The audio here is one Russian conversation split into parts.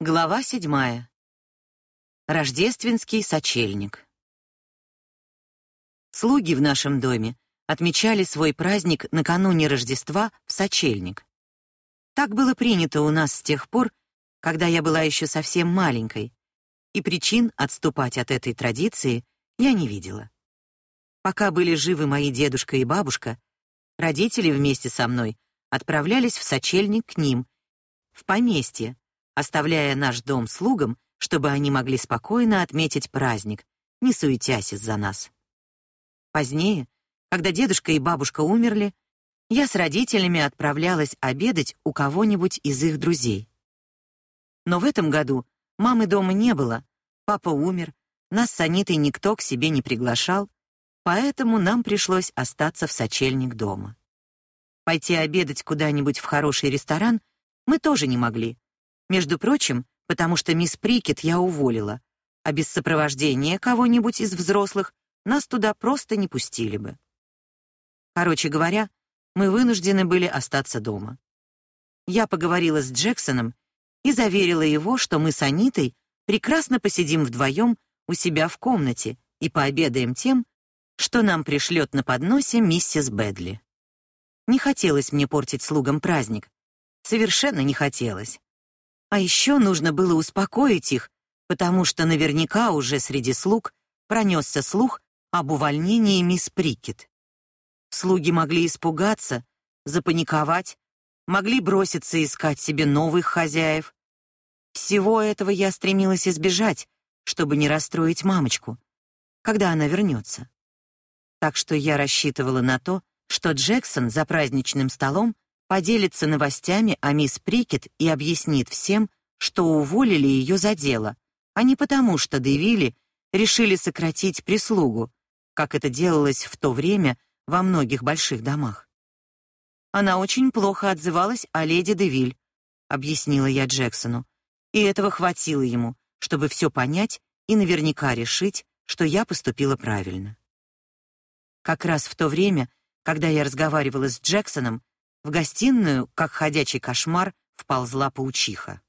Глава седьмая. Рождественский сочельник. Слуги в нашем доме отмечали свой праздник накануне Рождества в сочельник. Так было принято у нас с тех пор, когда я была еще совсем маленькой, и причин отступать от этой традиции я не видела. Пока были живы мои дедушка и бабушка, родители вместе со мной отправлялись в сочельник к ним, в поместье, оставляя наш дом слугам, чтобы они могли спокойно отметить праздник, не суетясь из-за нас. Позднее, когда дедушка и бабушка умерли, я с родителями отправлялась обедать у кого-нибудь из их друзей. Но в этом году мамы дома не было, папа умер, нас с Анитой никто к себе не приглашал, поэтому нам пришлось остаться в сочельник дома. Пойти обедать куда-нибудь в хороший ресторан мы тоже не могли, между прочим, потому что мисс Прикет я уволила, а без сопровождения кого-нибудь из взрослых нас туда просто не пустили бы. Короче говоря, мы вынуждены были остаться дома. Я поговорила с Джексоном и заверила его, что мы с Анитой прекрасно посидим вдвоем у себя в комнате и пообедаем тем, что нам пришлет на подносе миссис Бэдли. Не хотелось мне портить слугам праздник. Совершенно не хотелось. А еще нужно было успокоить их, потому что наверняка уже среди слуг пронесся слух об увольнении мисс Прикет. Слуги могли испугаться, запаниковать, могли броситься искать себе новых хозяев. Всего этого я стремилась избежать, чтобы не расстроить мамочку, когда она вернется. Так что я рассчитывала на то, что Джексон за праздничным столом поделится новостями о мисс Прикет и объяснит всем, что уволили ее за дело, а не потому, что Девили решили сократить прислугу, как это делалось в то время во многих больших домах. Она очень плохо отзывалась о леди Девиль, объяснила я Джексону, и этого хватило ему, чтобы все понять и наверняка решить, что я поступила правильно. Как раз в то время, когда я разговаривала с Джексоном, в гостиную, как ходячий кошмар, вползла паучиха.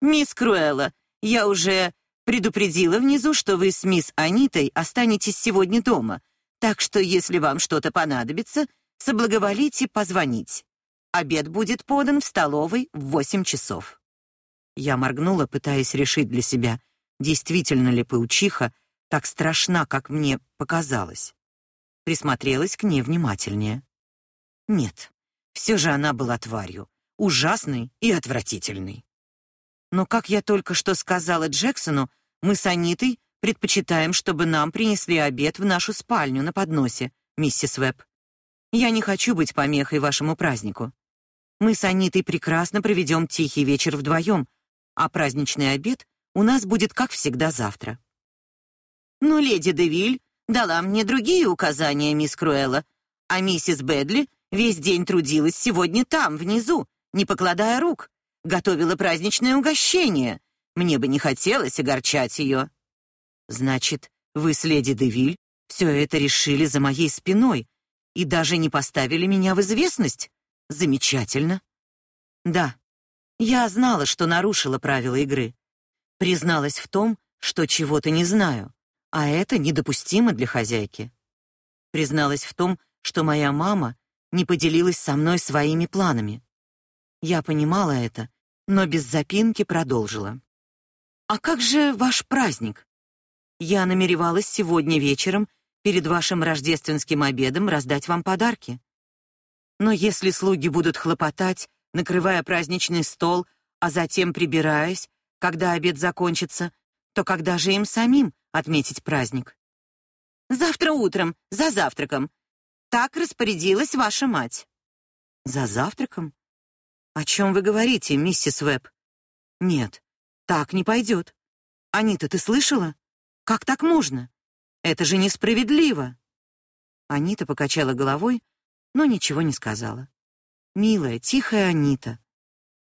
«Мисс Круэлла, я уже предупредила внизу, что вы с мисс Анитой останетесь сегодня дома, так что если вам что-то понадобится, соблаговолите позвонить. Обед будет подан в столовой в восемь часов». Я моргнула, пытаясь решить для себя, действительно ли паучиха так страшна, как мне показалось. Присмотрелась к ней внимательнее. Нет, все же она была тварью, ужасной и отвратительной. Но, как я только что сказала Джексону, мы с Анитой предпочитаем, чтобы нам принесли обед в нашу спальню на подносе, миссис Веб. Я не хочу быть помехой вашему празднику. Мы с Анитой прекрасно проведем тихий вечер вдвоем, а праздничный обед у нас будет, как всегда, завтра. Но леди Девиль дала мне другие указания, мисс Круэлла, а миссис Бэдли Весь день трудилась сегодня там, внизу, не покладая рук. Готовила праздничное угощение. Мне бы не хотелось огорчать ее. Значит, вы с леди Девиль все это решили за моей спиной и даже не поставили меня в известность? Замечательно. Да, я знала, что нарушила правила игры. Призналась в том, что чего-то не знаю, а это недопустимо для хозяйки. Призналась в том, что моя мама не поделилась со мной своими планами. Я понимала это, но без запинки продолжила. А как же ваш праздник? Я намеревалась сегодня вечером перед вашим рождественским обедом раздать вам подарки. Но если слуги будут хлопотать, накрывая праздничный стол, а затем прибираясь, когда обед закончится, то когда же им самим отметить праздник? Завтра утром, за завтраком, так распорядилась ваша мать. За завтраком? О чем вы говорите, миссис Веб? Нет, так не пойдет. Анита, ты слышала? Как так можно? Это же несправедливо. Анита покачала головой, но ничего не сказала. Милая, тихая Анита.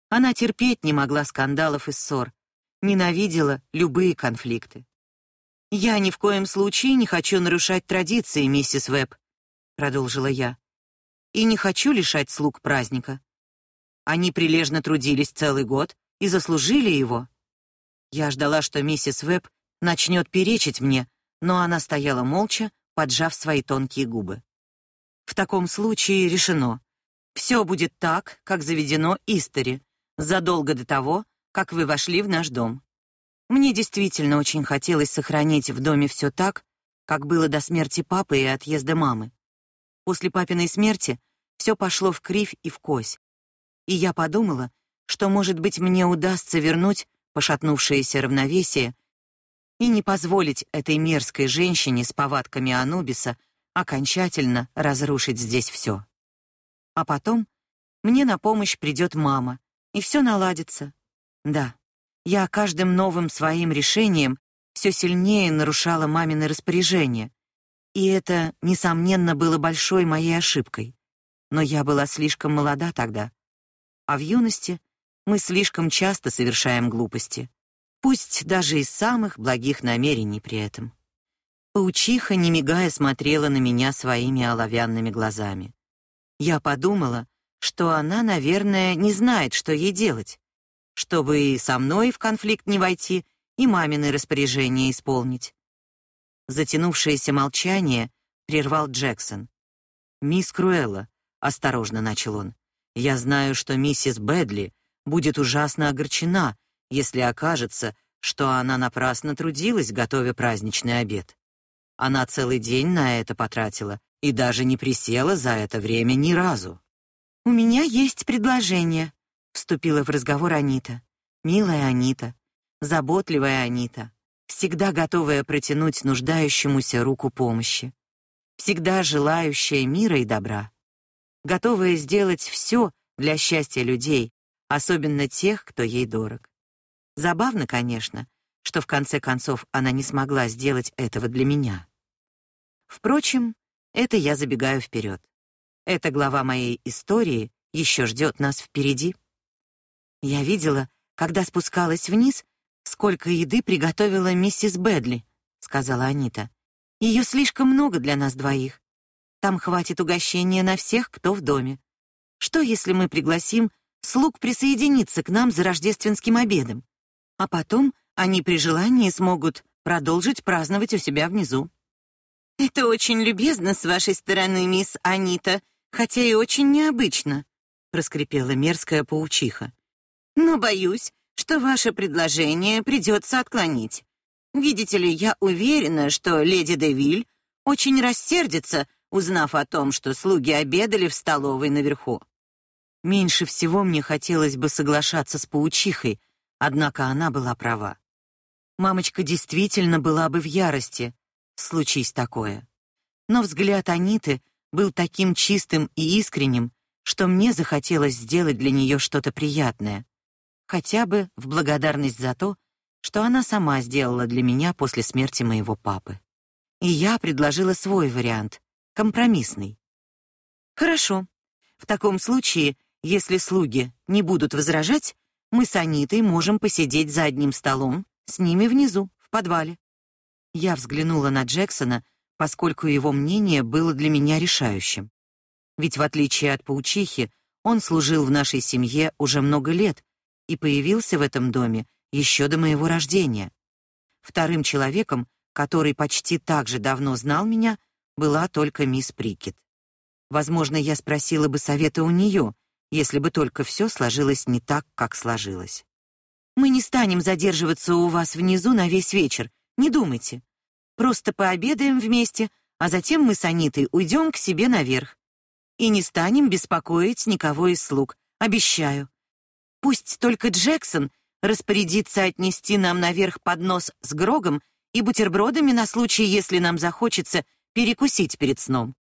Она терпеть не могла скандалов и ссор, ненавидела любые конфликты. Я ни в коем случае не хочу нарушать традиции, миссис Веб продолжила я. И не хочу лишать слуг праздника. Они прилежно трудились целый год, и заслужили его. Я ждала, что миссис Веб начнет перечить мне, но она стояла молча, поджав свои тонкие губы. В таком случае решено. Все будет так, как заведено Истори, задолго до того, как вы вошли в наш дом. Мне действительно очень хотелось сохранить в доме все так, как было до смерти папы и отъезда мамы. После папиной смерти все пошло в кривь и в кось. И я подумала, что, может быть, мне удастся вернуть пошатнувшееся равновесие и не позволить этой мерзкой женщине с повадками Анубиса окончательно разрушить здесь все. А потом мне на помощь придет мама, и все наладится. Да, я каждым новым своим решением все сильнее нарушала мамины распоряжения, и это, несомненно, было большой моей ошибкой. Но я была слишком молода тогда. А в юности мы слишком часто совершаем глупости, пусть даже из самых благих намерений при этом. Паучиха, не мигая, смотрела на меня своими оловянными глазами. Я подумала, что она, наверное, не знает, что ей делать, чтобы и со мной в конфликт не войти, и мамины распоряжения исполнить. Затянувшееся молчание прервал Джексон. «Мисс Круэлла», — осторожно начал он, — «я знаю, что миссис Бэдли будет ужасно огорчена, если окажется, что она напрасно трудилась, готовя праздничный обед. Она целый день на это потратила и даже не присела за это время ни разу. «У меня есть предложение», — вступила в разговор Анита. «Милая Анита, заботливая Анита, всегда готовая протянуть нуждающемуся руку помощи, всегда желающая мира и добра, готовая сделать все для счастья людей, особенно тех, кто ей дорог. Забавно, конечно, что в конце концов она не смогла сделать этого для меня. Впрочем, это я забегаю вперед. Эта глава моей истории еще ждет нас впереди. Я видела, когда спускалась вниз, сколько еды приготовила миссис Бэдли, сказала Анита. Ее слишком много для нас двоих. Там хватит угощения на всех, кто в доме. Что если мы пригласим слуг присоединиться к нам за рождественским обедом? А потом они при желании смогут продолжить праздновать у себя внизу. Это очень любезно с вашей стороны, мисс Анита, хотя и очень необычно, проскрипела мерзкая паучиха. Но боюсь, что ваше предложение придется отклонить. Видите ли, я уверена, что леди Девиль очень рассердится, узнав о том, что слуги обедали в столовой наверху. Меньше всего мне хотелось бы соглашаться с паучихой, однако она была права. Мамочка действительно была бы в ярости, случись такое. Но взгляд Аниты был таким чистым и искренним, что мне захотелось сделать для нее что-то приятное хотя бы в благодарность за то, что она сама сделала для меня после смерти моего папы. И я предложила свой вариант, компромиссный. Хорошо. В таком случае, если слуги не будут возражать, мы с Анитой можем посидеть за одним столом с ними внизу, в подвале. Я взглянула на Джексона, поскольку его мнение было для меня решающим. Ведь в отличие от паучихи, он служил в нашей семье уже много лет и появился в этом доме еще до моего рождения. Вторым человеком, который почти так же давно знал меня, была только мисс Прикет. Возможно, я спросила бы совета у нее, если бы только все сложилось не так, как сложилось. Мы не станем задерживаться у вас внизу на весь вечер, не думайте. Просто пообедаем вместе, а затем мы с Анитой уйдем к себе наверх. И не станем беспокоить никого из слуг, обещаю. Пусть только Джексон распорядится отнести нам наверх поднос с грогом и бутербродами на случай, если нам захочется перекусить перед сном.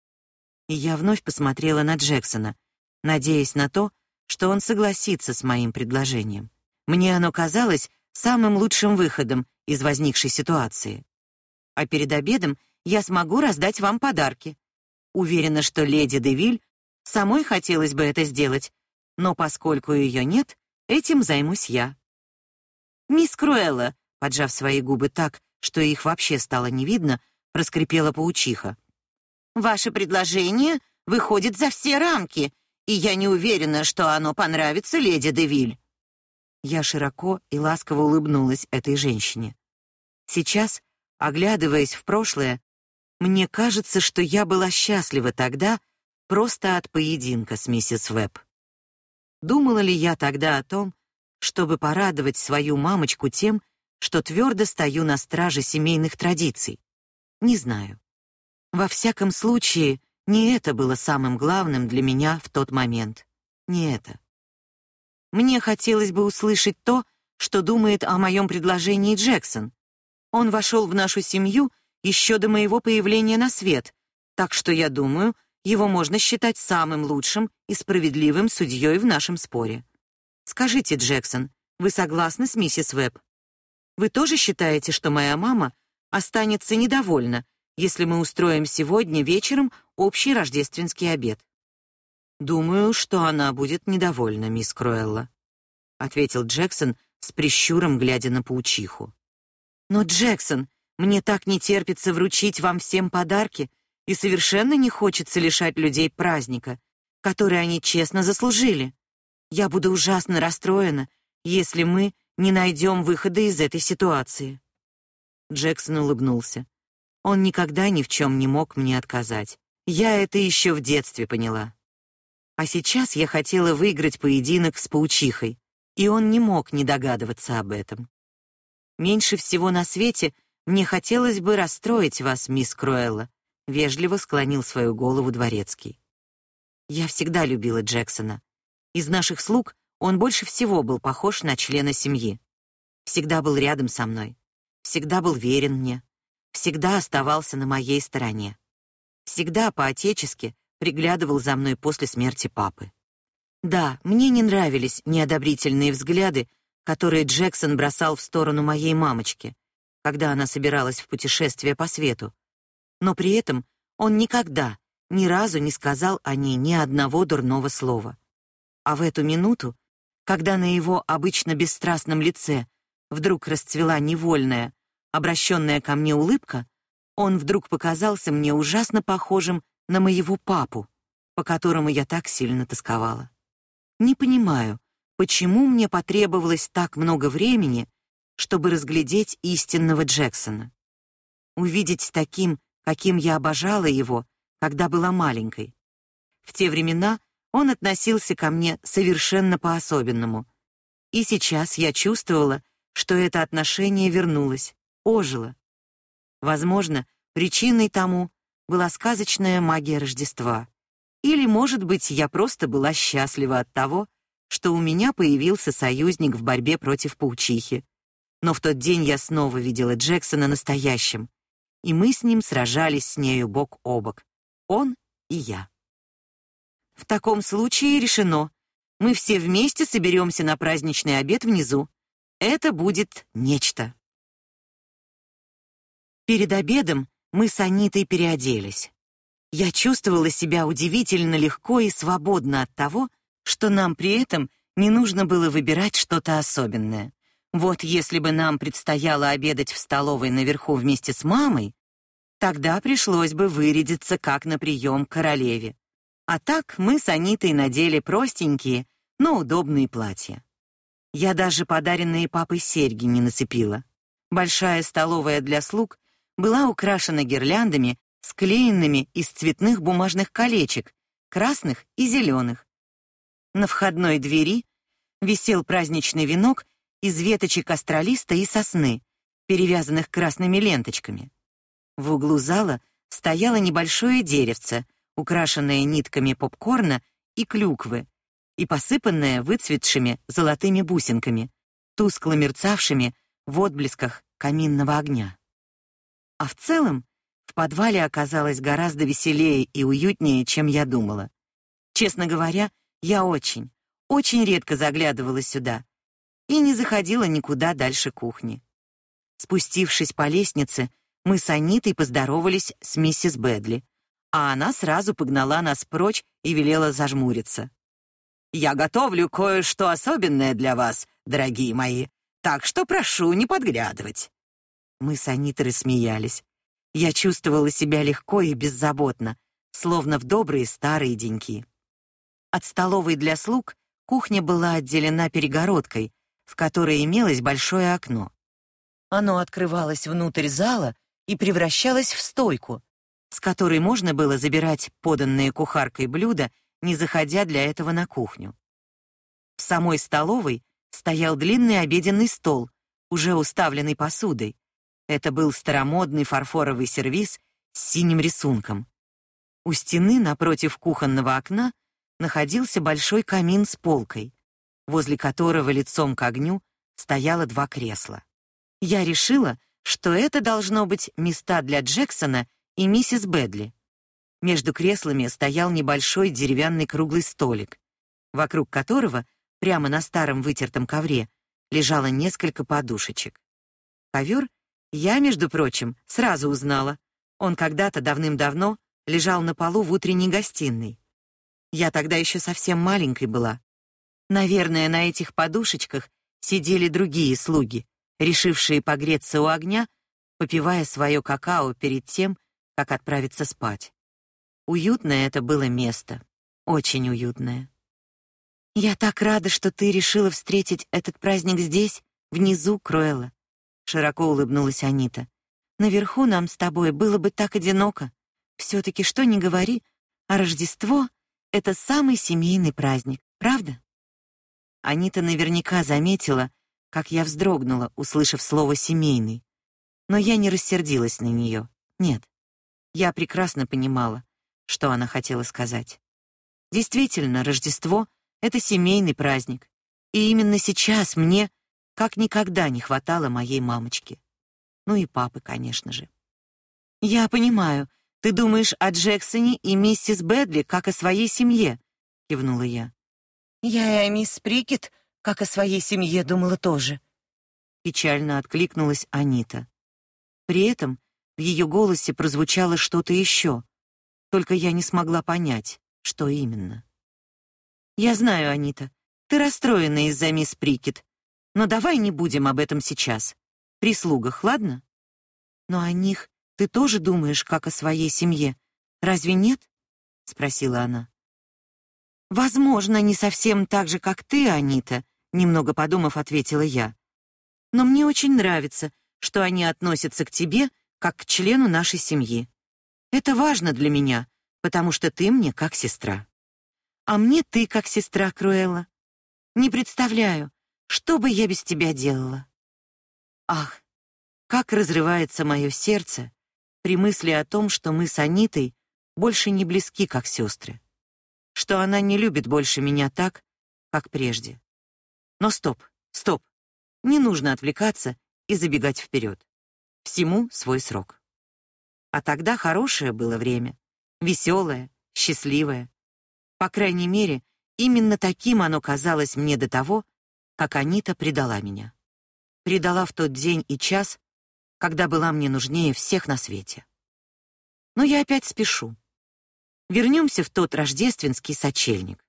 И я вновь посмотрела на Джексона, надеясь на то, что он согласится с моим предложением. Мне оно казалось самым лучшим выходом из возникшей ситуации. А перед обедом я смогу раздать вам подарки. Уверена, что леди Девиль самой хотелось бы это сделать, но поскольку ее нет, Этим займусь я. Мисс Круэлла, поджав свои губы так, что их вообще стало не видно, проскрипела паучиха. Ваше предложение выходит за все рамки, и я не уверена, что оно понравится леди Девиль. Я широко и ласково улыбнулась этой женщине. Сейчас, оглядываясь в прошлое, мне кажется, что я была счастлива тогда просто от поединка с миссис Веб. Думала ли я тогда о том, чтобы порадовать свою мамочку тем, что твердо стою на страже семейных традиций? Не знаю. Во всяком случае, не это было самым главным для меня в тот момент. Не это. Мне хотелось бы услышать то, что думает о моем предложении Джексон. Он вошел в нашу семью еще до моего появления на свет, так что я думаю, его можно считать самым лучшим и справедливым судьей в нашем споре. Скажите, Джексон, вы согласны с миссис Веб? Вы тоже считаете, что моя мама останется недовольна, если мы устроим сегодня вечером общий рождественский обед? Думаю, что она будет недовольна, мисс Кроэлла, ответил Джексон с прищуром глядя на паучиху. Но Джексон, мне так не терпится вручить вам всем подарки, и совершенно не хочется лишать людей праздника, который они честно заслужили. Я буду ужасно расстроена, если мы не найдем выхода из этой ситуации. Джексон улыбнулся. Он никогда ни в чем не мог мне отказать. Я это еще в детстве поняла. А сейчас я хотела выиграть поединок с паучихой, и он не мог не догадываться об этом. Меньше всего на свете мне хотелось бы расстроить вас, мисс Круэлла, вежливо склонил свою голову дворецкий. Я всегда любила Джексона. Из наших слуг он больше всего был похож на члена семьи. Всегда был рядом со мной, всегда был верен мне, всегда оставался на моей стороне. Всегда по-отечески приглядывал за мной после смерти папы. Да, мне не нравились неодобрительные взгляды, которые Джексон бросал в сторону моей мамочки, когда она собиралась в путешествие по свету. Но при этом он никогда, ни разу не сказал о ней ни одного дурного слова. А в эту минуту, когда на его обычно бесстрастном лице вдруг расцвела невольная, обращенная ко мне улыбка, он вдруг показался мне ужасно похожим на моего папу, по которому я так сильно тосковала. Не понимаю, почему мне потребовалось так много времени, чтобы разглядеть истинного Джексона. Увидеть таким, каким я обожала его, когда была маленькой. В те времена он относился ко мне совершенно по-особенному. И сейчас я чувствовала, что это отношение вернулось, ожило. Возможно, причиной тому была сказочная магия Рождества. Или, может быть, я просто была счастлива от того, что у меня появился союзник в борьбе против паучихи. Но в тот день я снова видела Джексона настоящим, и мы с ним сражались с нею бок о бок, он и я. В таком случае решено. Мы все вместе соберемся на праздничный обед внизу. Это будет нечто. Перед обедом мы с Анитой переоделись. Я чувствовала себя удивительно легко и свободно от того, что нам при этом не нужно было выбирать что-то особенное. Вот если бы нам предстояло обедать в столовой наверху вместе с мамой, тогда пришлось бы вырядиться как на прием королеве. А так мы с Анитой надели простенькие, но удобные платья. Я даже подаренные папой серьги не нацепила. Большая столовая для слуг была украшена гирляндами, склеенными из цветных бумажных колечек, красных и зеленых. На входной двери висел праздничный венок из веточек астролиста и сосны, перевязанных красными ленточками. В углу зала стояло небольшое деревце — украшенная нитками попкорна и клюквы, и посыпанная выцветшими золотыми бусинками, тускло мерцавшими в отблесках каминного огня. А в целом в подвале оказалось гораздо веселее и уютнее, чем я думала. Честно говоря, я очень, очень редко заглядывала сюда и не заходила никуда дальше кухни. Спустившись по лестнице, мы с Анитой поздоровались с миссис Бэдли, а она сразу погнала нас прочь и велела зажмуриться. «Я готовлю кое-что особенное для вас, дорогие мои, так что прошу не подглядывать». Мы с Анитой смеялись. Я чувствовала себя легко и беззаботно, словно в добрые старые деньки. От столовой для слуг кухня была отделена перегородкой, в которой имелось большое окно. Оно открывалось внутрь зала и превращалось в стойку, с которой можно было забирать поданные кухаркой блюда, не заходя для этого на кухню. В самой столовой стоял длинный обеденный стол, уже уставленный посудой. Это был старомодный фарфоровый сервиз с синим рисунком. У стены напротив кухонного окна находился большой камин с полкой, возле которого лицом к огню стояло два кресла. Я решила, что это должно быть места для Джексона и миссис Бэдли. Между креслами стоял небольшой деревянный круглый столик, вокруг которого, прямо на старом вытертом ковре, лежало несколько подушечек. Ковер я, между прочим, сразу узнала. Он когда-то давным-давно лежал на полу в утренней гостиной. Я тогда еще совсем маленькой была. Наверное, на этих подушечках сидели другие слуги, решившие погреться у огня, попивая свое какао перед тем, как отправиться спать. Уютное это было место, очень уютное. Я так рада, что ты решила встретить этот праздник здесь, внизу, Кроэла. Широко улыбнулась Анита. Наверху нам с тобой было бы так одиноко. все таки что ни говори, а Рождество это самый семейный праздник, правда? Анита наверняка заметила, как я вздрогнула, услышав слово семейный. Но я не рассердилась на нее. Нет. Я прекрасно понимала, что она хотела сказать. Действительно, Рождество это семейный праздник. И именно сейчас мне как никогда не хватало моей мамочки. Ну и папы, конечно же. Я понимаю, ты думаешь о Джексоне и миссис Бэдли как о своей семье, кивнула я. Я и о мисс Прикет как о своей семье думала тоже. Печально откликнулась Анита. При этом в ее голосе прозвучало что-то еще, только я не смогла понять, что именно. Я знаю, Анита, ты расстроена из-за мисс Прикет, но давай не будем об этом сейчас. При слугах, ладно? Но о них ты тоже думаешь как о своей семье, разве нет? спросила она. Возможно, не совсем так же, как ты, Анита, немного подумав, ответила я. Но мне очень нравится, что они относятся к тебе как к члену нашей семьи. Это важно для меня, потому что ты мне как сестра. А мне ты как сестра, Круэлла. Не представляю, что бы я без тебя делала. Ах, как разрывается мое сердце, при мысли о том, что мы с Анитой больше не близки, как сестры, что она не любит больше меня так, как прежде. Но стоп, стоп. Не нужно отвлекаться и забегать вперед. Всему свой срок. А тогда хорошее было время, веселое, счастливое. По крайней мере, именно таким оно казалось мне до того, как Анита предала меня. Предала в тот день и час, когда была мне нужнее всех на свете. Но я опять спешу. Вернемся в тот рождественский сочельник.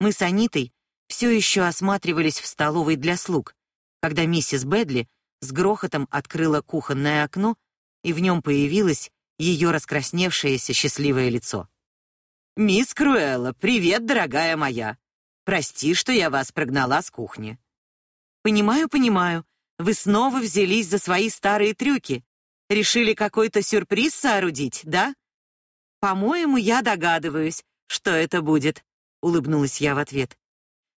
Мы с Анитой все еще осматривались в столовой для слуг, когда миссис Бэдли с грохотом открыла кухонное окно, и в нем появилось ее раскрасневшееся счастливое лицо. «Мисс Круэлла, привет, дорогая моя! Прости, что я вас прогнала с кухни». «Понимаю, понимаю. Вы снова взялись за свои старые трюки. Решили какой-то сюрприз соорудить, да? По-моему, я догадываюсь, что это будет, улыбнулась я в ответ.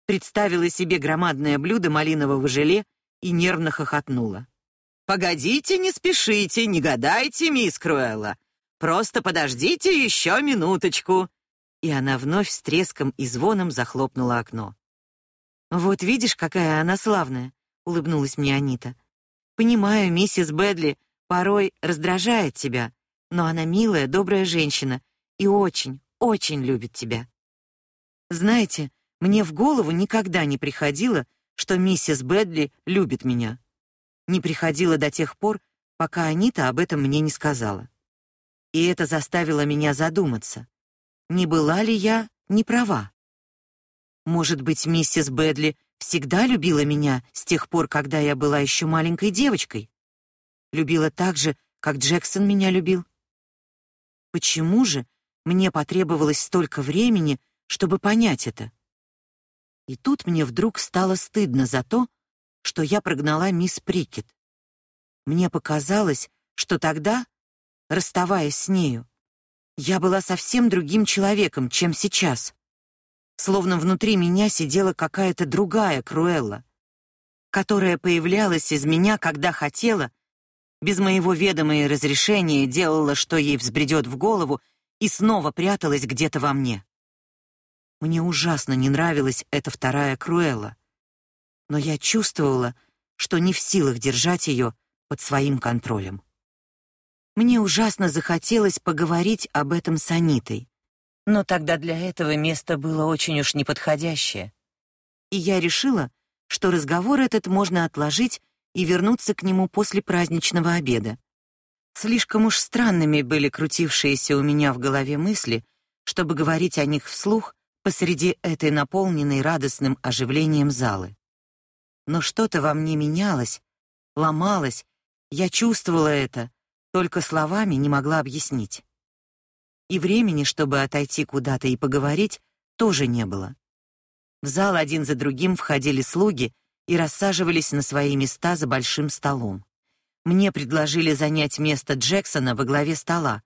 Представила себе громадное блюдо малинового желе и нервно хохотнула. Погодите, не спешите, не гадайте, мисс Круэлла. Просто подождите еще минуточку. И она вновь с треском и звоном захлопнула окно. Вот видишь, какая она славная улыбнулась мне Анита. Понимаю, миссис Бэдли порой раздражает тебя, но она милая, добрая женщина и очень, очень любит тебя. Знаете, мне в голову никогда не приходило, что миссис Бэдли любит меня. Не приходило до тех пор, пока Анита об этом мне не сказала. И это заставило меня задуматься. Не была ли я не права? Может быть, миссис Бэдли всегда любила меня с тех пор, когда я была еще маленькой девочкой. Любила так же, как Джексон меня любил. Почему же мне потребовалось столько времени, чтобы понять это? И тут мне вдруг стало стыдно за то, что я прогнала мисс Прикет. Мне показалось, что тогда, расставаясь с нею, я была совсем другим человеком, чем сейчас. Словно внутри меня сидела какая-то другая Круэлла, которая появлялась из меня, когда хотела, без моего ведома и разрешения делала, что ей взбредет в голову, и снова пряталась где-то во мне. Мне ужасно не нравилась эта вторая Круэлла, но я чувствовала, что не в силах держать ее под своим контролем. Мне ужасно захотелось поговорить об этом с Анитой, но тогда для этого место было очень уж неподходящее. И я решила, что разговор этот можно отложить и вернуться к нему после праздничного обеда. Слишком уж странными были крутившиеся у меня в голове мысли, чтобы говорить о них вслух посреди этой наполненной радостным оживлением залы. Но что-то во мне менялось, ломалось, я чувствовала это, только словами не могла объяснить. И времени, чтобы отойти куда-то и поговорить, тоже не было. В зал один за другим входили слуги и рассаживались на свои места за большим столом. Мне предложили занять место Джексона во главе стола,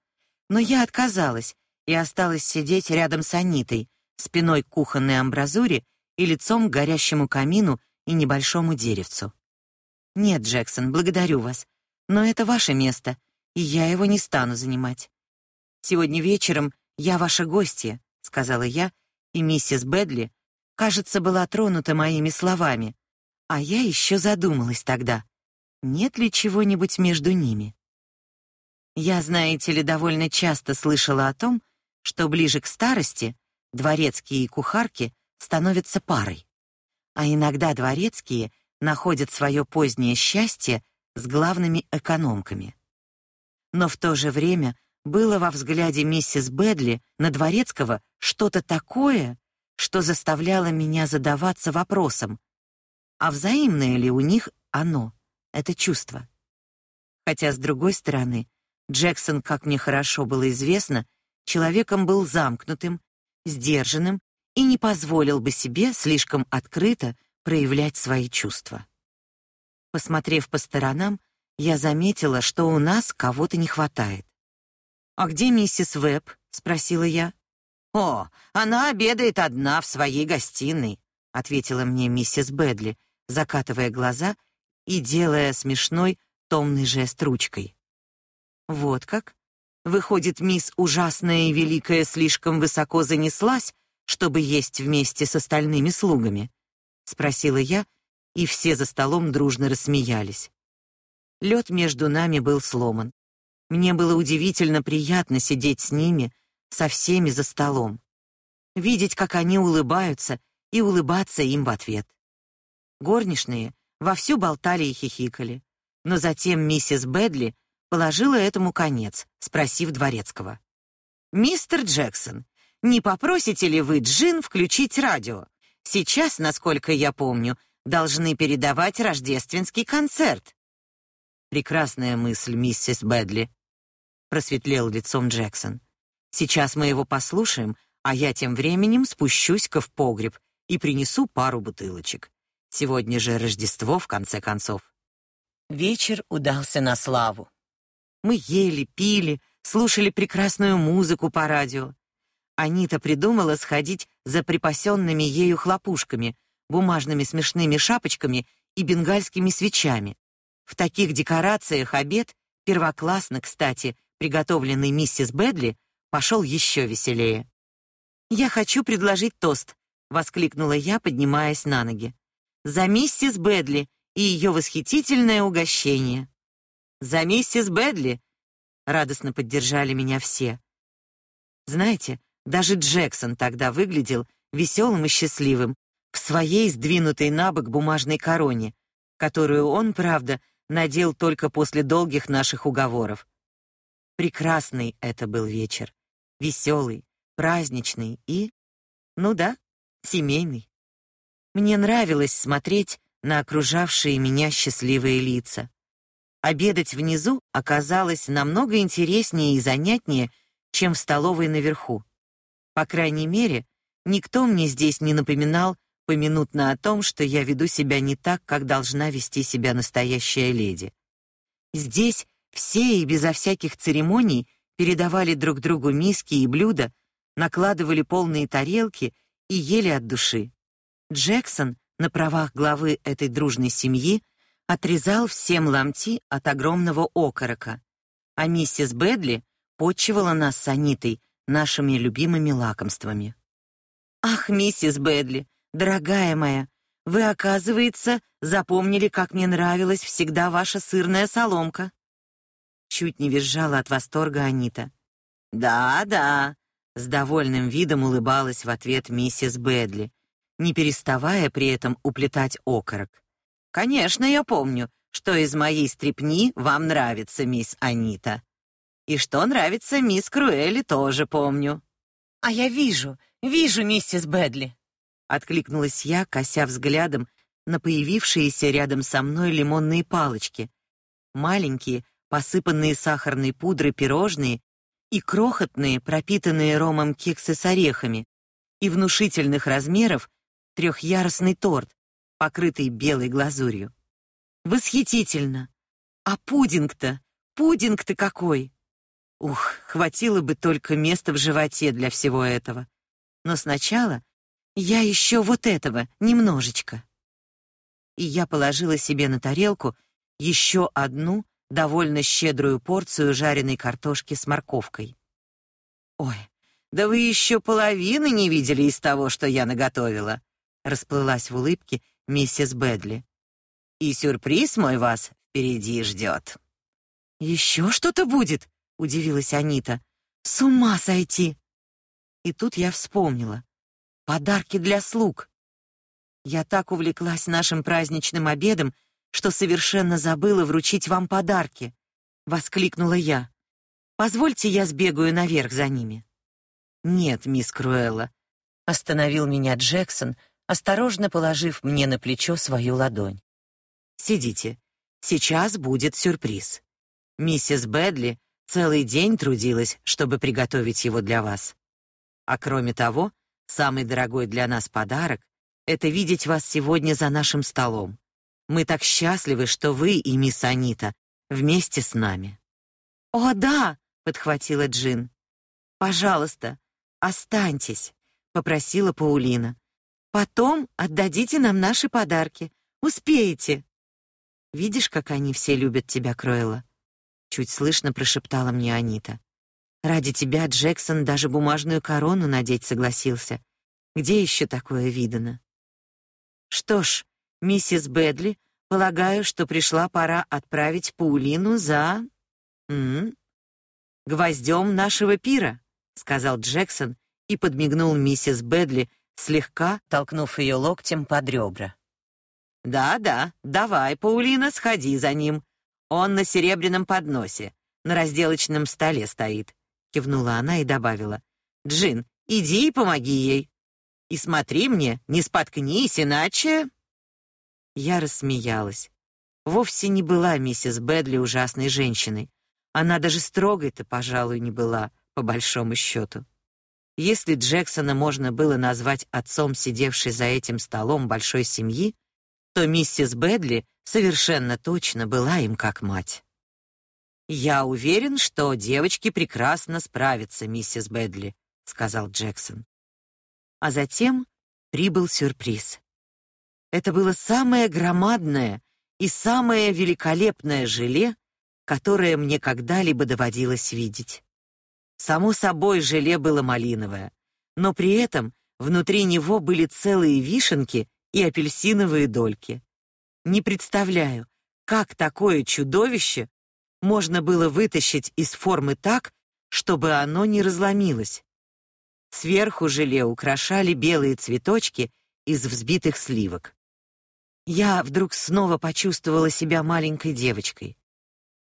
но я отказалась и осталась сидеть рядом с Анитой, спиной к кухонной амбразуре и лицом к горящему камину и небольшому деревцу. Нет, Джексон, благодарю вас, но это ваше место, и я его не стану занимать. Сегодня вечером я ваша гостья, сказала я, и миссис Бэдли, кажется, была тронута моими словами. А я еще задумалась тогда нет ли чего-нибудь между ними. Я, знаете ли, довольно часто слышала о том, что ближе к старости дворецкие и кухарки становятся парой. А иногда дворецкие находят свое позднее счастье с главными экономками. Но в то же время было во взгляде миссис Бэдли на дворецкого что-то такое, что заставляло меня задаваться вопросом: а взаимное ли у них оно? это чувство. Хотя с другой стороны, Джексон, как мне хорошо было известно, человеком был замкнутым, сдержанным и не позволил бы себе слишком открыто проявлять свои чувства. Посмотрев по сторонам, я заметила, что у нас кого-то не хватает. «А где миссис Веб?» — спросила я. «О, она обедает одна в своей гостиной», — ответила мне миссис Бэдли, закатывая глаза и делая смешной томный жест ручкой. Вот как? Выходит, мисс ужасная и великая слишком высоко занеслась, чтобы есть вместе с остальными слугами, спросила я, и все за столом дружно рассмеялись. Лед между нами был сломан. Мне было удивительно приятно сидеть с ними, со всеми за столом. Видеть, как они улыбаются, и улыбаться им в ответ. Горничные вовсю болтали и хихикали. Но затем миссис Бэдли положила этому конец, спросив дворецкого: "Мистер Джексон, не попросите ли вы Джин включить радио? Сейчас, насколько я помню, должны передавать рождественский концерт". Прекрасная мысль, миссис Бэдли, просветлел лицом Джексон. Сейчас мы его послушаем, а я тем временем спущусь-ка в погреб и принесу пару бутылочек. Сегодня же Рождество, в конце концов. Вечер удался на славу. Мы ели, пили, слушали прекрасную музыку по радио. Анита придумала сходить за припасенными ею хлопушками, бумажными смешными шапочками и бенгальскими свечами. В таких декорациях обед, первоклассно, кстати, приготовленный миссис Бэдли, пошел еще веселее. «Я хочу предложить тост», — воскликнула я, поднимаясь на ноги за миссис Бэдли и ее восхитительное угощение. За миссис Бэдли радостно поддержали меня все. Знаете, даже Джексон тогда выглядел веселым и счастливым в своей сдвинутой набок бумажной короне, которую он, правда, надел только после долгих наших уговоров. Прекрасный это был вечер, веселый, праздничный и, ну да, семейный. Мне нравилось смотреть на окружавшие меня счастливые лица. Обедать внизу оказалось намного интереснее и занятнее, чем в столовой наверху. По крайней мере, никто мне здесь не напоминал поминутно о том, что я веду себя не так, как должна вести себя настоящая леди. Здесь все и безо всяких церемоний передавали друг другу миски и блюда, накладывали полные тарелки и ели от души. Джексон на правах главы этой дружной семьи отрезал всем ломти от огромного окорока, а миссис Бэдли почивала нас с Анитой нашими любимыми лакомствами. Ах, миссис Бэдли, дорогая моя, вы, оказывается, запомнили, как мне нравилась всегда ваша сырная соломка. Чуть не визжала от восторга Анита. Да-да, с довольным видом улыбалась в ответ миссис Бэдли, не переставая при этом уплетать окорок. Конечно, я помню, что из моей стрепни вам нравится, мисс Анита. И что нравится мисс Круэлли, тоже помню. А я вижу, вижу, миссис Бэдли. Откликнулась я, кося взглядом на появившиеся рядом со мной лимонные палочки. Маленькие, посыпанные сахарной пудрой пирожные и крохотные, пропитанные ромом кексы с орехами, и внушительных размеров трехъярусный торт, покрытый белой глазурью. Восхитительно. А пудинг-то, пудинг-то какой! Ух, хватило бы только места в животе для всего этого. Но сначала я еще вот этого немножечко. И я положила себе на тарелку еще одну довольно щедрую порцию жареной картошки с морковкой. Ой, да вы еще половины не видели из того, что я наготовила, расплылась в улыбке миссис Бэдли. И сюрприз мой вас впереди ждет. Еще что-то будет? удивилась Анита. С ума сойти. И тут я вспомнила. Подарки для слуг. Я так увлеклась нашим праздничным обедом, что совершенно забыла вручить вам подарки, воскликнула я. Позвольте я сбегаю наверх за ними. Нет, мисс Круэлла, остановил меня Джексон, осторожно положив мне на плечо свою ладонь. Сидите. Сейчас будет сюрприз. Миссис Бэдли целый день трудилась, чтобы приготовить его для вас. А кроме того, самый дорогой для нас подарок это видеть вас сегодня за нашим столом. Мы так счастливы, что вы и мисс Анита вместе с нами. О, да, подхватила Джин. Пожалуйста, останьтесь, попросила Паулина. Потом отдадите нам наши подарки. Успеете. Видишь, как они все любят тебя, Кроэла? чуть слышно прошептала мне Анита. Ради тебя Джексон даже бумажную корону надеть согласился. Где еще такое видано? Что ж, миссис Бэдли, полагаю, что пришла пора отправить Паулину за м, -м гвоздем нашего пира, сказал Джексон и подмигнул миссис Бэдли, слегка толкнув ее локтем под ребра. Да-да, давай, Паулина, сходи за ним. Он на серебряном подносе, на разделочном столе стоит, кивнула она и добавила: "Джин, иди и помоги ей. И смотри мне, не споткнись, иначе" Я рассмеялась. Вовсе не была миссис Бэдли ужасной женщиной. Она даже строгой-то, пожалуй, не была, по большому счету. Если Джексона можно было назвать отцом сидевшей за этим столом большой семьи, то миссис Бэдли совершенно точно была им как мать. Я уверен, что девочки прекрасно справятся, миссис Бэдли, сказал Джексон. А затем прибыл сюрприз. Это было самое громадное и самое великолепное желе, которое мне когда-либо доводилось видеть. Само собой, желе было малиновое, но при этом внутри него были целые вишенки и апельсиновые дольки. Не представляю, как такое чудовище можно было вытащить из формы так, чтобы оно не разломилось. Сверху желе украшали белые цветочки из взбитых сливок. Я вдруг снова почувствовала себя маленькой девочкой.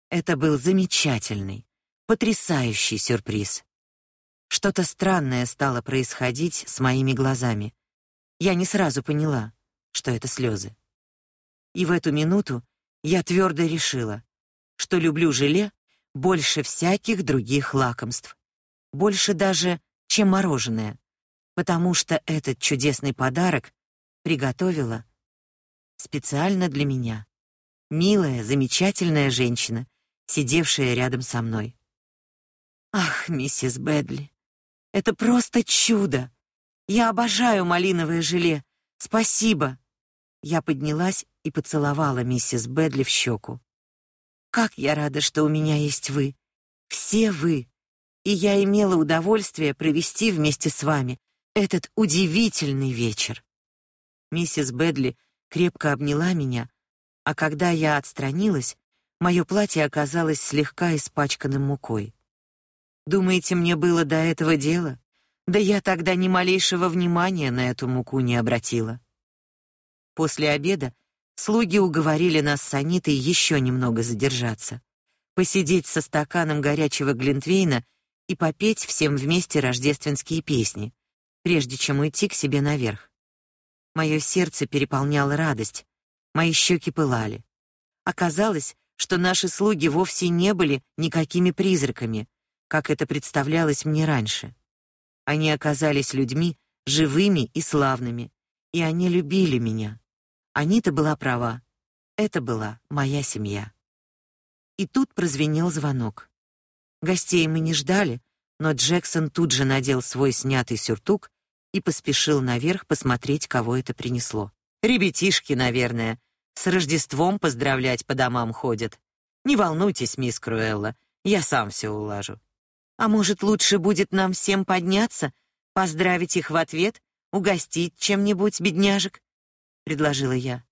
Это был замечательный, потрясающий сюрприз. Что-то странное стало происходить с моими глазами. Я не сразу поняла, что это слезы. И в эту минуту я твердо решила, что люблю желе больше всяких других лакомств, больше даже, чем мороженое, потому что этот чудесный подарок приготовила специально для меня. Милая, замечательная женщина, сидевшая рядом со мной. Ах, миссис Бэдли, это просто чудо. Я обожаю малиновое желе. Спасибо. Я поднялась и поцеловала миссис Бэдли в щеку. Как я рада, что у меня есть вы. Все вы. И я имела удовольствие провести вместе с вами этот удивительный вечер. Миссис Бэдли крепко обняла меня, а когда я отстранилась, мое платье оказалось слегка испачканным мукой. Думаете, мне было до этого дела? Да я тогда ни малейшего внимания на эту муку не обратила. После обеда слуги уговорили нас с Анитой еще немного задержаться, посидеть со стаканом горячего глинтвейна и попеть всем вместе рождественские песни, прежде чем уйти к себе наверх. Мое сердце переполняло радость, мои щеки пылали. Оказалось, что наши слуги вовсе не были никакими призраками, как это представлялось мне раньше. Они оказались людьми живыми и славными, и они любили меня. Анита была права. Это была моя семья. И тут прозвенел звонок. Гостей мы не ждали, но Джексон тут же надел свой снятый сюртук и поспешил наверх посмотреть, кого это принесло. Ребятишки, наверное, с Рождеством поздравлять по домам ходят. Не волнуйтесь, мисс Круэлла, я сам все улажу. А может, лучше будет нам всем подняться, поздравить их в ответ, угостить чем-нибудь бедняжек, предложила я.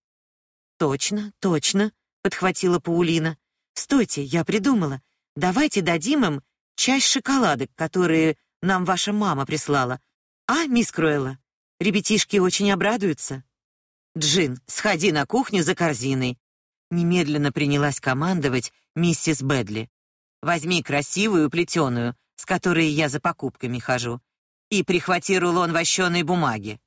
Точно, точно, подхватила Паулина. Стойте, я придумала. Давайте дадим им часть шоколадок, которые нам ваша мама прислала, а, мисс Круэлла, ребятишки очень обрадуются. Джин, сходи на кухню за корзиной. Немедленно принялась командовать миссис Бэдли. Возьми красивую плетеную, с которой я за покупками хожу, и прихвати рулон вощеной бумаги.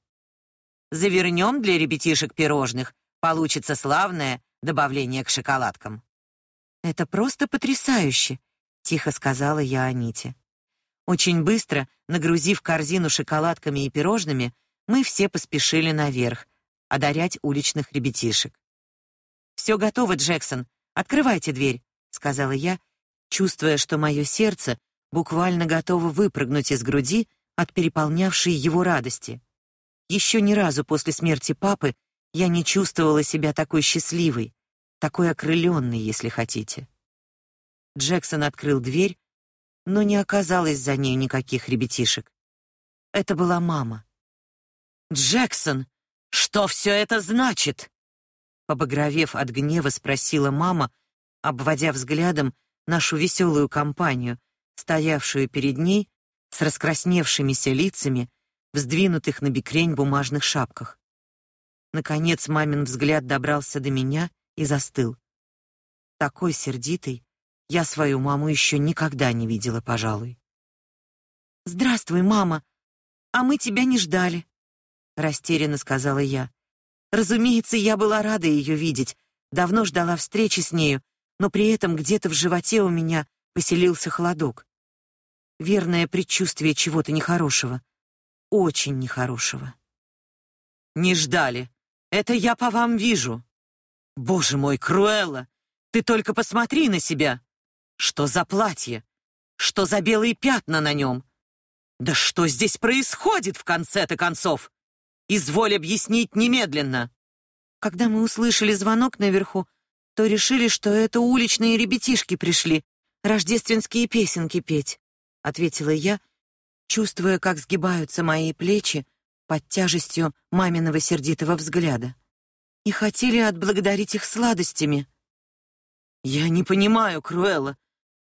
Завернем для ребятишек пирожных, получится славное добавление к шоколадкам. Это просто потрясающе, тихо сказала я Аните. Очень быстро, нагрузив корзину шоколадками и пирожными, мы все поспешили наверх, одарять уличных ребятишек. «Все готово, Джексон. Открывайте дверь», — сказала я, чувствуя, что мое сердце буквально готово выпрыгнуть из груди от переполнявшей его радости. Еще ни разу после смерти папы я не чувствовала себя такой счастливой, такой окрыленной, если хотите. Джексон открыл дверь, но не оказалось за ней никаких ребятишек. Это была мама. Джексон, что все это значит? Побагровев от гнева, спросила мама, обводя взглядом нашу веселую компанию, стоявшую перед ней с раскрасневшимися лицами, вздвинутых на бикрень бумажных шапках. Наконец мамин взгляд добрался до меня и застыл. Такой сердитый, я свою маму еще никогда не видела, пожалуй. Здравствуй, мама. А мы тебя не ждали, растерянно сказала я. Разумеется, я была рада ее видеть, давно ждала встречи с нею, но при этом где-то в животе у меня поселился холодок. Верное предчувствие чего-то нехорошего, очень нехорошего. Не ждали. Это я по вам вижу. Боже мой, Круэлла, ты только посмотри на себя. Что за платье? Что за белые пятна на нем? Да что здесь происходит в конце-то концов? Изволь объяснить немедленно. Когда мы услышали звонок наверху, то решили, что это уличные ребятишки пришли, рождественские песенки петь, ответила я, чувствуя, как сгибаются мои плечи под тяжестью маминого сердитого взгляда. И хотели отблагодарить их сладостями. Я не понимаю, Круэлла,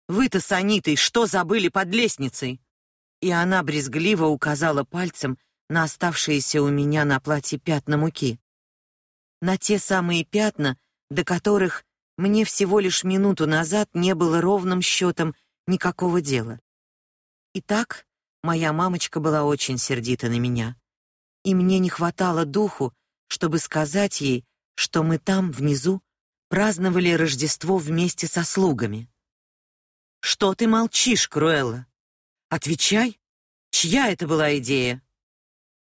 вы-то с Анитой что забыли под лестницей? И она брезгливо указала пальцем на оставшиеся у меня на платье пятна муки. На те самые пятна, до которых мне всего лишь минуту назад не было ровным счетом никакого дела. Итак, моя мамочка была очень сердита на меня, и мне не хватало духу, чтобы сказать ей, что мы там внизу праздновали Рождество вместе со слугами. Что ты молчишь, Круэлла? Отвечай. Чья это была идея?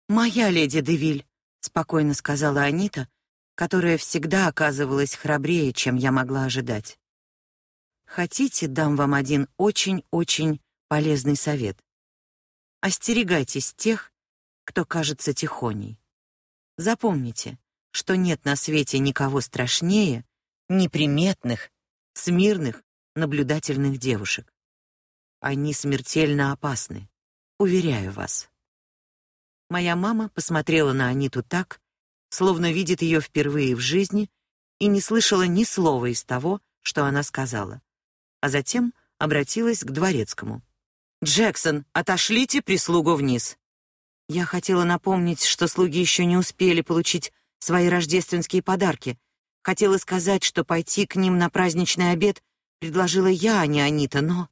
Моя леди Девиль, спокойно сказала Анита, которая всегда оказывалась храбрее, чем я могла ожидать. Хотите, дам вам один очень-очень полезный совет. Остерегайтесь тех, кто кажется тихоней. Запомните, что нет на свете никого страшнее неприметных, смирных, наблюдательных девушек. Они смертельно опасны, уверяю вас. Моя мама посмотрела на Аниту так, словно видит ее впервые в жизни и не слышала ни слова из того, что она сказала. А затем обратилась к дворецкому. Джексон, отошлите прислугу вниз. Я хотела напомнить, что слуги еще не успели получить свои рождественские подарки. Хотела сказать, что пойти к ним на праздничный обед предложила я, а не Анита, но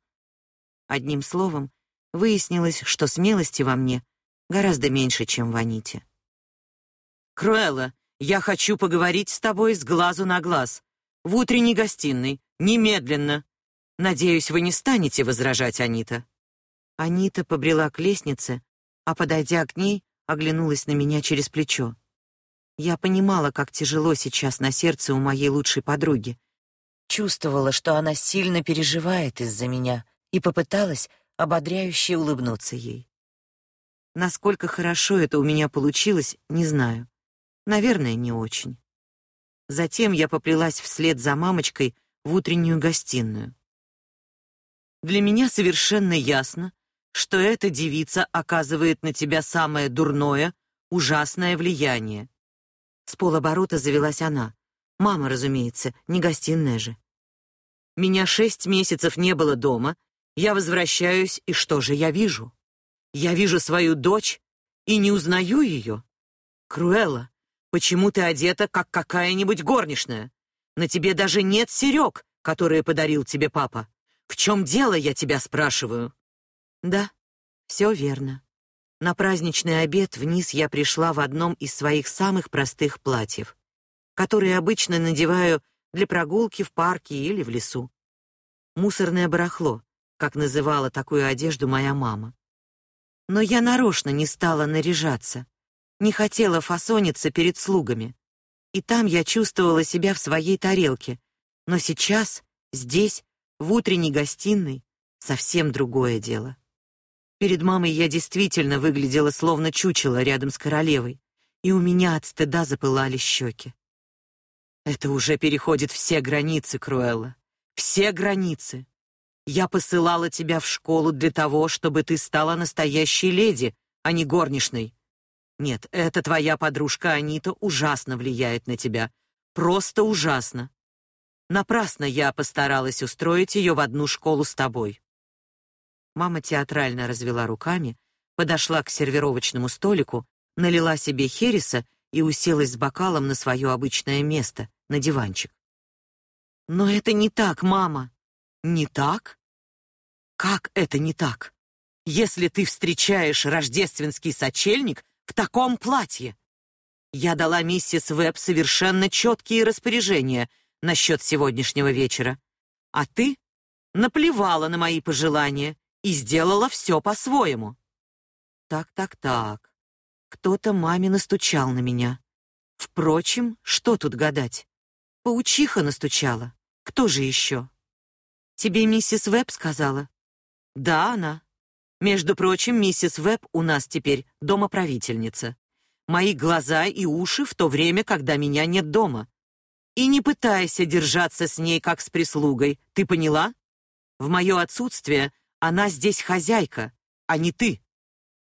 одним словом, выяснилось, что смелости во мне гораздо меньше, чем в Аните. Круэлла, я хочу поговорить с тобой с глазу на глаз в утренней гостиной, немедленно. Надеюсь, вы не станете возражать, Анита. Анита побрела к лестнице, а подойдя к ней, оглянулась на меня через плечо. Я понимала, как тяжело сейчас на сердце у моей лучшей подруги. Чувствовала, что она сильно переживает из-за меня, и попыталась ободряюще улыбнуться ей. Насколько хорошо это у меня получилось, не знаю. Наверное, не очень. Затем я поплелась вслед за мамочкой в утреннюю гостиную. Для меня совершенно ясно, что эта девица оказывает на тебя самое дурное, ужасное влияние. С полоборота завелась она. Мама, разумеется, не гостиная же. Меня шесть месяцев не было дома. Я возвращаюсь, и что же я вижу? Я вижу свою дочь и не узнаю ее. Круэлла, почему ты одета как какая-нибудь горничная? На тебе даже нет серёг, которые подарил тебе папа. В чем дело, я тебя спрашиваю? Да, все верно. На праздничный обед вниз я пришла в одном из своих самых простых платьев, которые обычно надеваю для прогулки в парке или в лесу. Мусорное барахло, как называла такую одежду моя мама. Но я нарочно не стала наряжаться, не хотела фасониться перед слугами. И там я чувствовала себя в своей тарелке. Но сейчас, здесь, в утренней гостиной, совсем другое дело. Перед мамой я действительно выглядела словно чучело рядом с королевой, и у меня от стыда запылали щеки. Это уже переходит все границы, Круэлла. Все границы. Я посылала тебя в школу для того, чтобы ты стала настоящей леди, а не горничной. Нет, эта твоя подружка Анита ужасно влияет на тебя. Просто ужасно. Напрасно я постаралась устроить ее в одну школу с тобой. Мама театрально развела руками, подошла к сервировочному столику, налила себе хереса и уселась с бокалом на свое обычное место, на диванчик. Но это не так, мама. Не так? Как это не так? Если ты встречаешь рождественский сочельник в таком платье. Я дала миссис Веб совершенно четкие распоряжения насчет сегодняшнего вечера. А ты наплевала на мои пожелания и сделала все по-своему. Так, так, так. Кто-то маме настучал на меня. Впрочем, что тут гадать? Паучиха настучала. Кто же еще? Тебе миссис Веб сказала? Да, она. Между прочим, миссис Веб у нас теперь домоправительница. Мои глаза и уши в то время, когда меня нет дома. И не пытайся держаться с ней как с прислугой. Ты поняла? В мое отсутствие она здесь хозяйка, а не ты.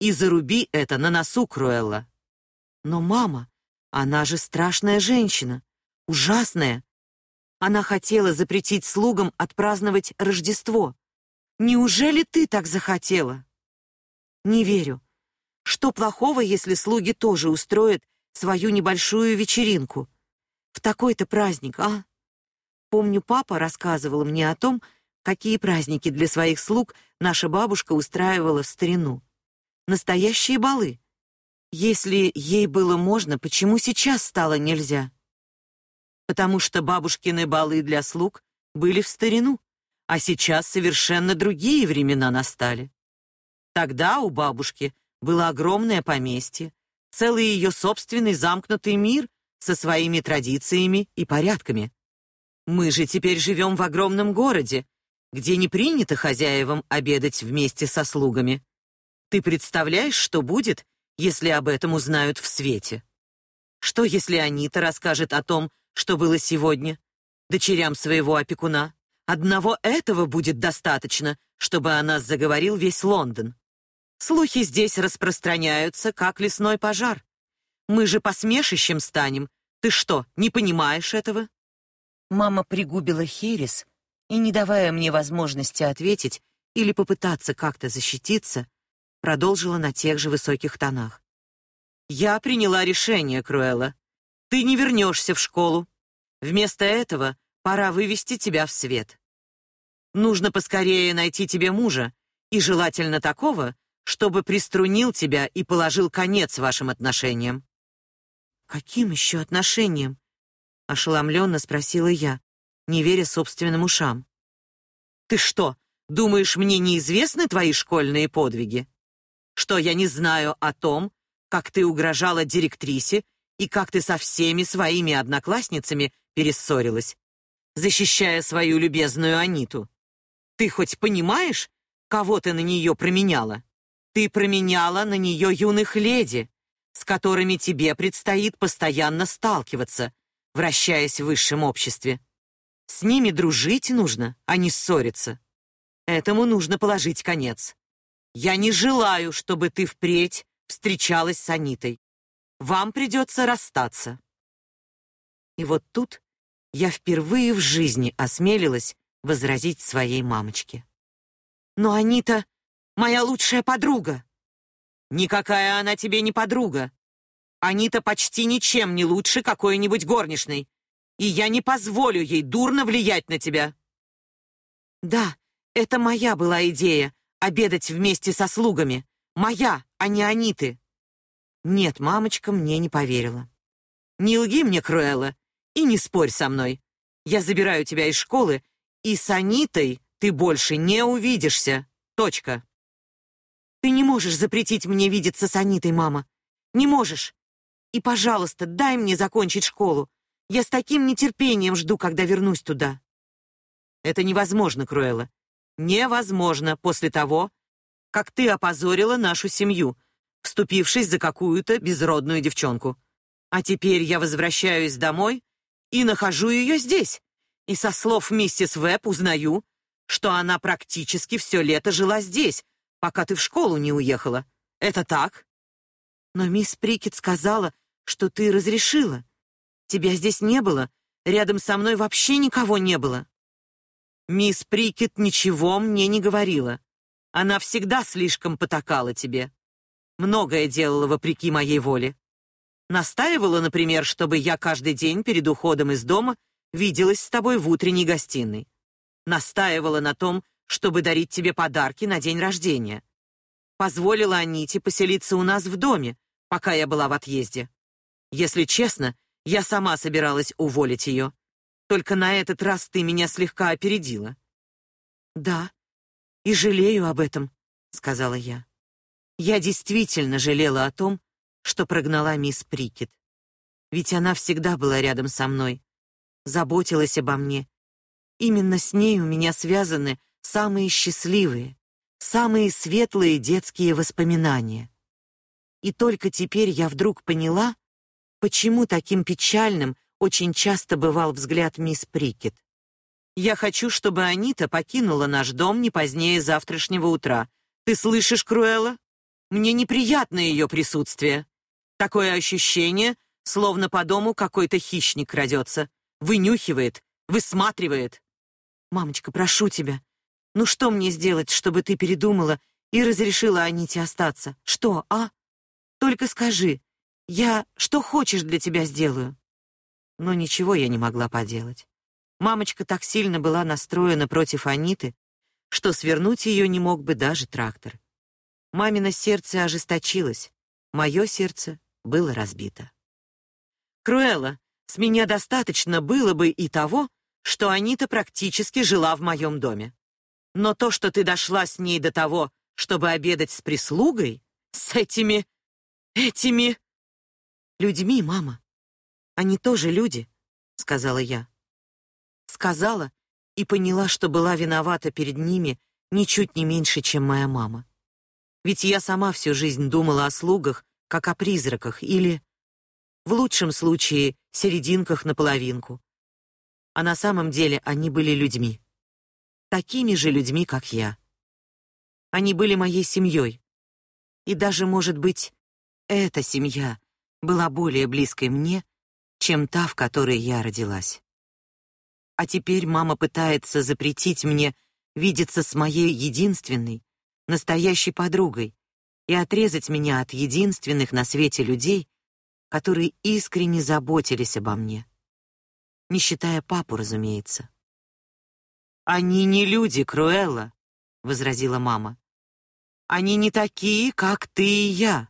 И заруби это на носу, Круэлла. Но мама, она же страшная женщина, ужасная. Она хотела запретить слугам отпраздновать Рождество. Неужели ты так захотела? Не верю. Что плохого, если слуги тоже устроят свою небольшую вечеринку? В такой-то праздник, а? Помню, папа рассказывал мне о том, какие праздники для своих слуг наша бабушка устраивала в старину. Настоящие балы. Если ей было можно, почему сейчас стало нельзя? Потому что бабушкины балы для слуг были в старину, а сейчас совершенно другие времена настали. Тогда у бабушки было огромное поместье, целый ее собственный замкнутый мир со своими традициями и порядками. Мы же теперь живем в огромном городе, где не принято хозяевам обедать вместе со слугами. Ты представляешь, что будет, если об этом узнают в свете? Что, если Анита расскажет о том, что было сегодня, дочерям своего опекуна? Одного этого будет достаточно, чтобы о нас заговорил весь Лондон. Слухи здесь распространяются, как лесной пожар. Мы же посмешищем станем. Ты что, не понимаешь этого? Мама пригубила херес и, не давая мне возможности ответить или попытаться как-то защититься, продолжила на тех же высоких тонах. Я приняла решение, Круэлла. Ты не вернешься в школу. Вместо этого пора вывести тебя в свет. Нужно поскорее найти тебе мужа, и желательно такого, чтобы приструнил тебя и положил конец вашим отношениям. Каким еще отношениям? ошеломленно спросила я, не веря собственным ушам. Ты что, думаешь, мне неизвестны твои школьные подвиги? Что я не знаю о том, как ты угрожала директрисе и как ты со всеми своими одноклассницами перессорилась, защищая свою любезную Аниту? Ты хоть понимаешь, кого ты на нее променяла? Ты променяла на нее юных леди, с которыми тебе предстоит постоянно сталкиваться, вращаясь в высшем обществе. С ними дружить нужно, а не ссориться. Этому нужно положить конец. Я не желаю, чтобы ты впредь встречалась с Анитой. Вам придется расстаться. И вот тут я впервые в жизни осмелилась возразить своей мамочке. Но Анита моя лучшая подруга. Никакая она тебе не подруга. Анита почти ничем не лучше какой-нибудь горничной, и я не позволю ей дурно влиять на тебя. Да, это моя была идея обедать вместе со слугами. Моя, а не Аниты. Нет, мамочка мне не поверила. Не лги мне, Круэлла, и не спорь со мной. Я забираю тебя из школы, и с Анитой ты больше не увидишься. Точка. Ты не можешь запретить мне видеться с Анитой, мама. Не можешь. И, пожалуйста, дай мне закончить школу. Я с таким нетерпением жду, когда вернусь туда. Это невозможно, Круэлла. Невозможно после того, как ты опозорила нашу семью, вступившись за какую-то безродную девчонку. А теперь я возвращаюсь домой и нахожу ее здесь. И со слов миссис Веб узнаю, что она практически все лето жила здесь, пока ты в школу не уехала. Это так? Но мисс Прикет сказала, что ты разрешила. Тебя здесь не было, рядом со мной вообще никого не было. Мисс Прикет ничего мне не говорила. Она всегда слишком потакала тебе. Многое делала вопреки моей воле. Настаивала, например, чтобы я каждый день перед уходом из дома виделась с тобой в утренней гостиной. Настаивала на том, чтобы дарить тебе подарки на день рождения. Позволила Аните поселиться у нас в доме, пока я была в отъезде. Если честно, я сама собиралась уволить ее. Только на этот раз ты меня слегка опередила. Да, и жалею об этом, сказала я. Я действительно жалела о том, что прогнала мисс Прикет. Ведь она всегда была рядом со мной, заботилась обо мне. Именно с ней у меня связаны самые счастливые, самые светлые детские воспоминания. И только теперь я вдруг поняла, почему таким печальным очень часто бывал взгляд мисс Прикет. Я хочу, чтобы Анита покинула наш дом не позднее завтрашнего утра. Ты слышишь, Круэлла? Мне неприятно ее присутствие. Такое ощущение, словно по дому какой-то хищник крадется, вынюхивает, высматривает. Мамочка, прошу тебя, ну что мне сделать, чтобы ты передумала и разрешила Аните остаться? Что, а? Только скажи. Я что хочешь для тебя сделаю. Но ничего я не могла поделать. Мамочка так сильно была настроена против Аниты, что свернуть ее не мог бы даже трактор. Мамино сердце ожесточилось, мое сердце было разбито. Круэлла, с меня достаточно было бы и того, что Анита практически жила в моем доме. Но то, что ты дошла с ней до того, чтобы обедать с прислугой, с этими... этими... людьми, мама. Они тоже люди, сказала я. Сказала и поняла, что была виновата перед ними ничуть не меньше, чем моя мама. Ведь я сама всю жизнь думала о слугах, как о призраках или в лучшем случае серединках на половинку. А на самом деле они были людьми. Такими же людьми, как я. Они были моей семьей. И даже, может быть, эта семья была более близкой мне, чем та, в которой я родилась. А теперь мама пытается запретить мне видеться с моей единственной, настоящей подругой и отрезать меня от единственных на свете людей, которые искренне заботились обо мне. Не считая папу, разумеется. Они не люди, Круэлла, возразила мама. Они не такие, как ты и я.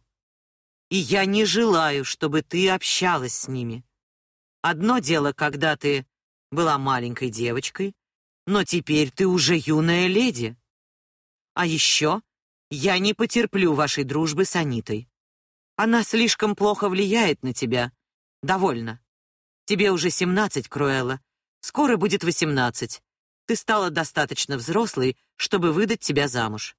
И я не желаю, чтобы ты общалась с ними. Одно дело, когда ты была маленькой девочкой, но теперь ты уже юная леди. А еще я не потерплю вашей дружбы с Анитой. Она слишком плохо влияет на тебя. Довольно. Тебе уже семнадцать, Круэлла. Скоро будет восемнадцать. Ты стала достаточно взрослой, чтобы выдать тебя замуж.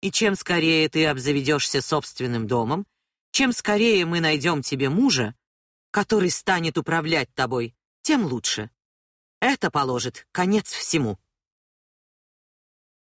И чем скорее ты обзаведешься собственным домом, чем скорее мы найдем тебе мужа, который станет управлять тобой, тем лучше. Это положит конец всему.